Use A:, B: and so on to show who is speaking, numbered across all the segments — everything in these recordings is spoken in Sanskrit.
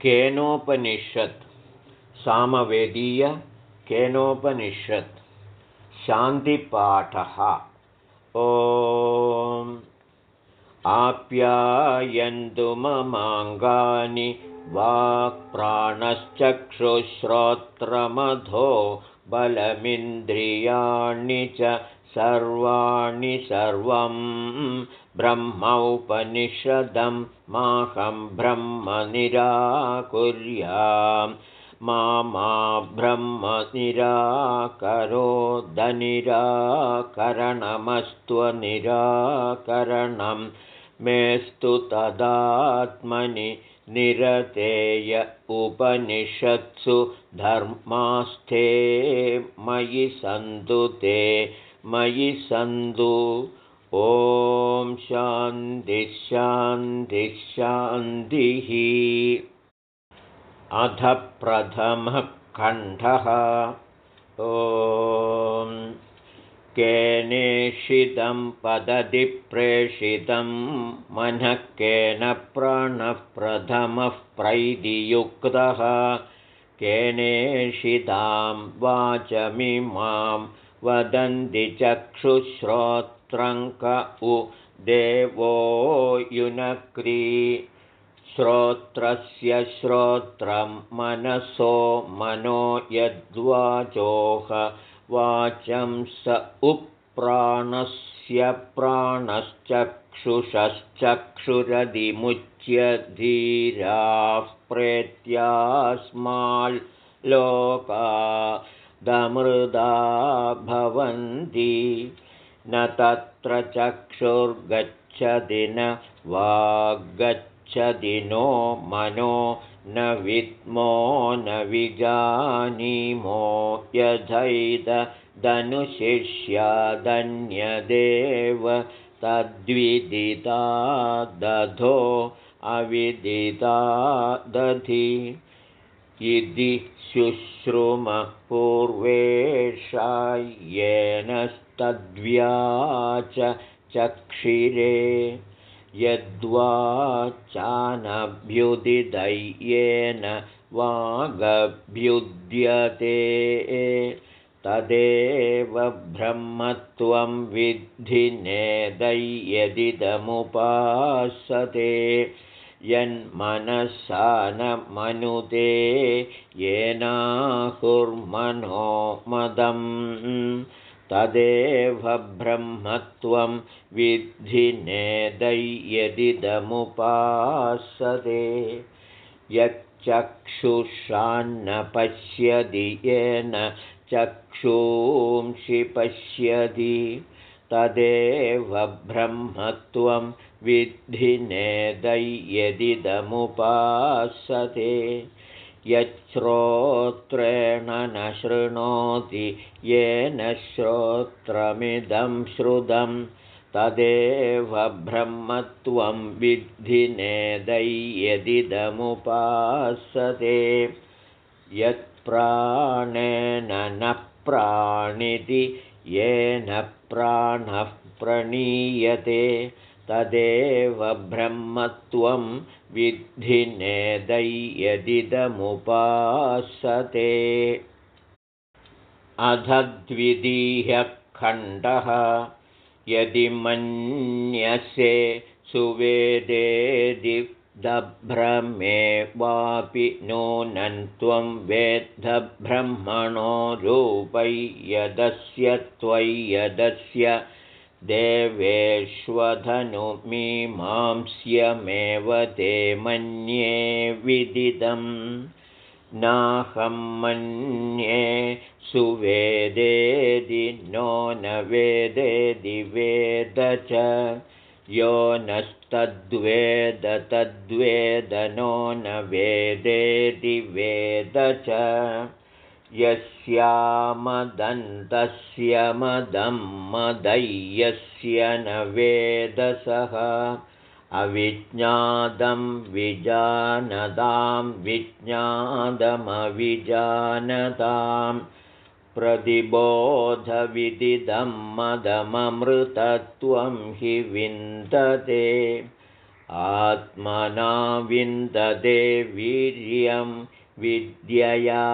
A: केनोपनिषत्। सामवेदीय केनोपनिषत्। शान्तिपाठः। ओ आप्यायन्तु ममाङ्गानि वाक्प्राणश्चक्षुश्रोत्रमधो बलमिन्द्रियाणि च सर्वाणि सर्वं ब्रह्मोपनिषदं माहं ब्रह्म निराकुर्यां मा मा ब्रह्म निराकरोदनिराकरणमस्त्वनिराकरणं मेस्तु तदात्मनि निरतेय उपनिषत्सु धर्मास्थे मयि सन्तु ते मयि सन्तु ॐ शान्तिः अध प्रथमः खण्डः। ॐ केनेषितं पदति प्रेषितं मनः केन प्राणः प्रथमः प्रैदियुक्तः केनेषितां वाचमिमां वदन्ति चक्षुश्रोत्रङ्क उ देवो युनक्री। श्रोत्रस्य श्रोत्रं मनसो मनो यद्वाचोह वाचं स उप्राणस्य प्राणश्चक्षुषश्चक्षुरधिमुच्य धीराः प्रेत्यास्माल्लोकादमृदा भवन्ति न तत्र चक्षुर्गच्छति न वाग्गच्छति नो मनो न विद्मो न विजानीमो यथैतदनुशिष्यादन्यदेव तद्विदिता दधो अविदिता दधि इति शुश्रुमपूर्वेशायेनस्तद्व्याच चक्षिरे यद्वाचानभ्युदिदय्येन वागभ्युद्यते तदेव ब्रह्मत्वं विद्धि नेदय्यदिदमुपासते यन्मनसा न मनुते येनाहुर्मनो मदम् तदेव ब्रह्मत्वं विद्धि नेदय्यदिदमुपासते यच्चक्षुषान्न पश्यति येन चक्षूंषि पश्यति तदेव ब्रह्मत्वं विद्धि नेदय्यदिदमुपासते यच्छ्रोत्रेण न शृणोति येन श्रोत्रमिदं श्रुतं तदेव ब्रह्मत्वं विद्धि नेदय्यदिदमुपासते यत्प्राणेन न प्राणिति येन प्राणः प्रणीयते तदेव ब्रह्मत्वं विद्धि नेदय्यदिदमुपासते। अध द्वितीयखण्डः यदि मन्यसे सुवेदेदिदभ्रमे वापि नूनं त्वं वेद्धब्रह्मणो रूपै यदस्य त्वय्यदस्य देवेष्वधनुमीमांस्यमेव ते मन्ये विदितं। नाहं मन्ये सुवेदेदि नो न वेदेदि वेद च। यो नस्तद्वेद तद्वेद नो न वेदेदि वेद च यस्यामदन्तस्य मदं मदय्यस्य न वेदसः। अविज्ञातं विजानतां विज्ञादमविजानतां प्रतिबोधविदिदं मदममृतत्वं हि विन्दते। आत्मना विन्दते वीर्यं विद्यया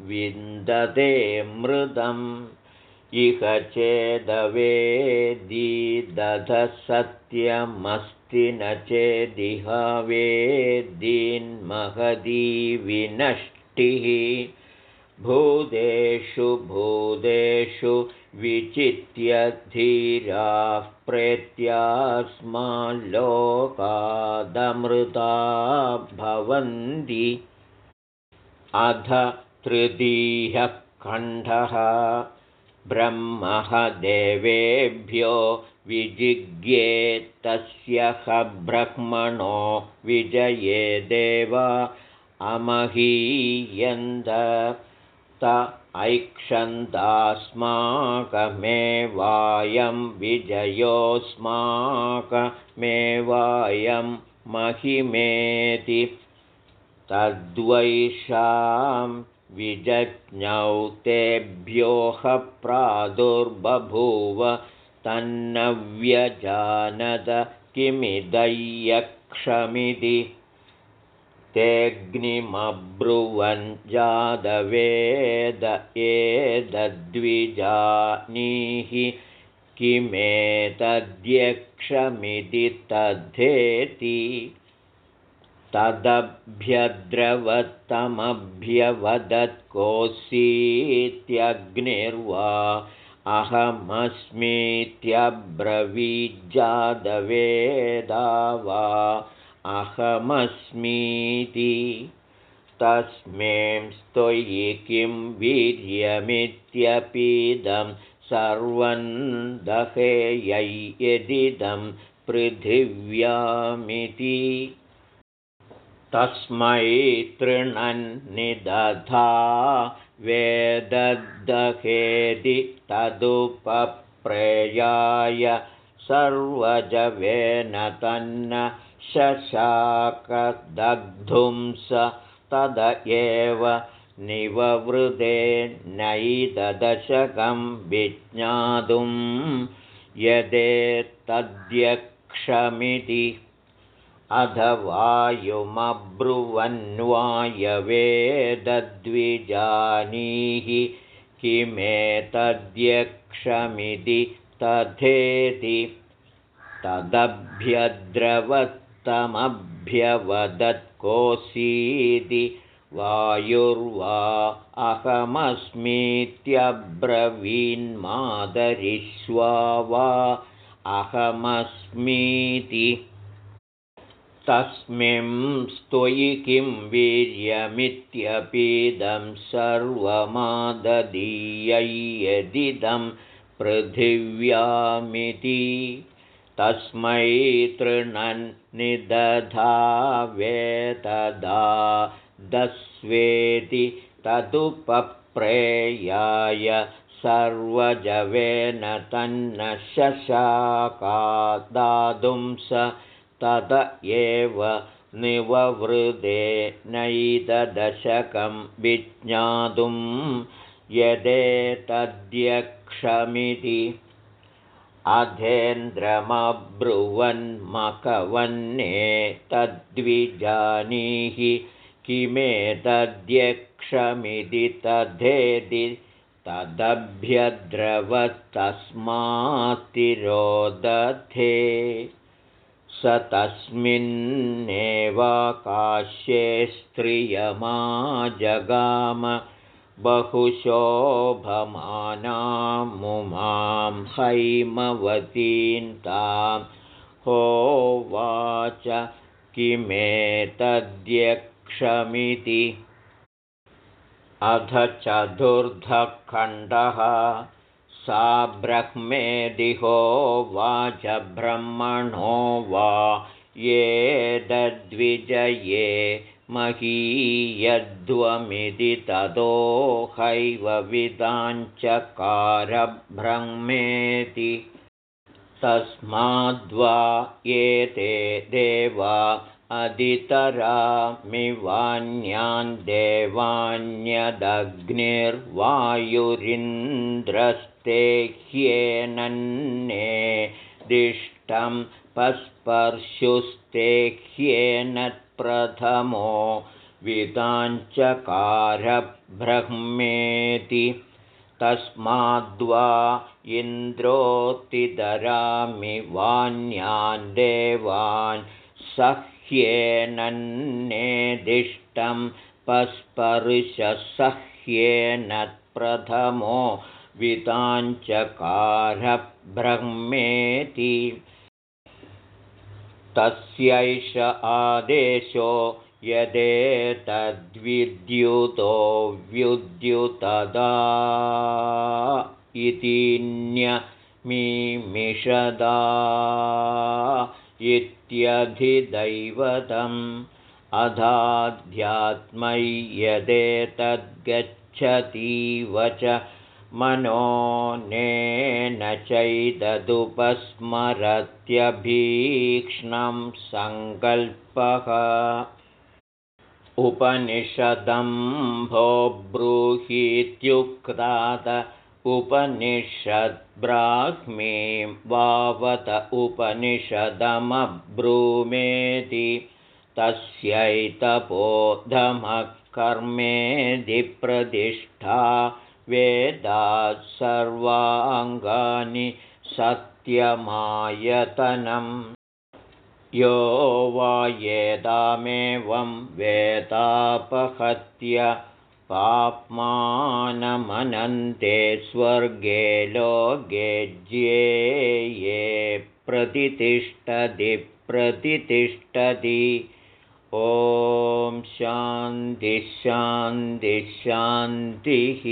A: विन्दते मृदम्। इह सत्यमस्ति न चेदिहवेदीन्महदी विनष्टिः भूतेषु भूतेषु विचित्य धीराः प्रेत्यास्माल्लोकादमृता भवन्ति अध तृतीयः खण्डः। ब्रह्मः देवेभ्यो विजिज्ञे तस्य ह ब्रह्मणो विजये देव अमहीयन्द त ऐक्षन्तास्माकमेवायं विजयोऽस्माकमेवायं महिमेति तद्वैषां विजज्ञौ तेभ्योह प्रादुर्बभूव तन्नव्यजानद किमिदय्यक्षमिति। तेऽग्निमब्रुवन् जादवेद एतद्विजानीहि किमेतद्यक्षमिति तद्धेति तदभ्यद्रवत्तमभ्यवदत्कोऽसीत्यग्निर्वा अहमस्मीत्यब्रवीज्जादवेदा वा अहमस्मीति तस्मै स्तोयि किं वीर्यमित्यपीदं सर्वं दहेयै यदिदं पृथिव्यामिति तस्मै तृणन्निदधा वेददहेदि तदुपप्रेयाय सर्वजवेन तन्न शशाकदग्धुं स तद एव निववृदे नैदशकं विज्ञातुं यदेतद्यक्षमिति अध वायुमब्रुवन्वायवेदद्विजानीहि किमेतद्यक्षमिति तथेति तदभ्यद्रवत् तमभ्यवदत्कोऽसीति वायुर्वा अहमस्मीत्यब्रवीन्मादरिष्वा वा अहमस्मीति तस्मिं स्तुयि किं वीर्यमित्यपीदं सर्वमाददीययदिदं पृथिव्यामिति। तस्मै तृणन्निदधावेतदा दस्वेति तदुपप्रेयाय सर्वजवेन तन्न शशाकादातुं स तद एव निववृदे नैतदशकं विज्ञातुं यदेतद्यक्षमिति। अधेन्द्रमब्रुवन्मकवन्ने तद्विजानीहि किमेतद्यक्षमिति तथेति तदभ्यद्रवत्तस्मात्तिरोदधे स तस्मिन्नेवाकाश्ये स्त्रियमाजगाम बहुशोभमानामुमां हैमवतीं तां होवाच किमेतद्यक्षमिति। अध चतुर्धखण्डः सा ब्रह्मेदिहोवाच ब्रह्मणो वा ये दद्विजये महीयध्वमिति ततो हैव विदाञ्चकारब्रह्मेति। तस्माद्वा एते देवा अदितरामिवान्यान् देवान्यदग्निर्वायुरिन्द्रस्ते ह्येनन्ने दिष्टं पस् पस्पर्शुस्तेह्येनत्प्रथमो विदाञ्चकारब्रह्मेति तस्माद्वा इन्द्रोऽतिदरामि वान्यान् देवान् सह्येनन्नेदिष्टं पस्पर्शसह्येन प्रथमो विताञ्चकारब्रह्मेति। तस्यैष आदेशो यदेतद्विद्युतो व्युद्युतदा इतिन्यमीमिषदा इत्यधिदैवतम् च मनोनेन चैददुपस्मरत्यभीक्ष्णं सङ्कल्पः। उपनिषदं भो ब्रूहीत्युक्ताद उपनिषद्ब्राह्मीं वावत उपनिषदमब्रूमेति तस्यैतपोधमः कर्मेधिप्रतिष्ठा वेदात् सर्वाङ्गानि सत्यमायतनं यो वा येदामेवं वेदापहत्य पाप्मानमनन्ते स्वर्गे लोकेज्ये ये प्रतितिष्ठति प्रतितिष्ठति। ॐ शान्तिः शान्तिः